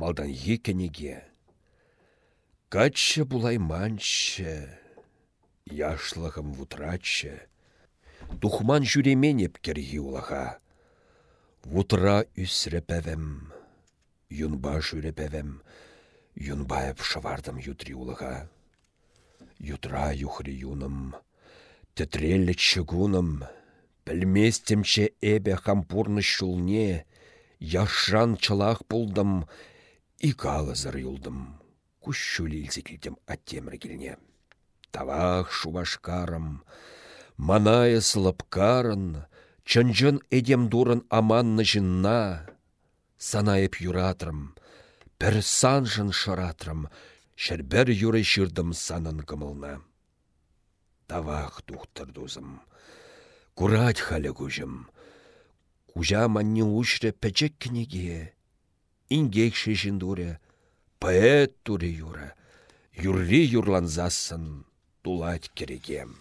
малдан екенеге. Каччы булайманчы, яшлығым вутрачы, Тухман жүременеп керги улаға. Вутра үсрепевем, юнба жүрепевем, юнбаеп шавардым ютри улаға. Ютра юхри юным, тетрелі чыгуным, Білместімче эбе хампурны шулне, яшран чылақ бұлдым, икалызыр юлдым, күшшүлі илзекілдім аттемір келне. Тавақ шубашкарым, Маная слабкарын, чынжын эдем дурын аманны жынна, санайып юратрым, бір санжын шыратрым, шербер юры шырдым санын кымылна. Тавақ тухтырдузым, курать халі күжім, Кужа манне ушре пәчек кінеге, ингек шешін дуре, поэт туре юра, юрри юрланзасын тулать керегем.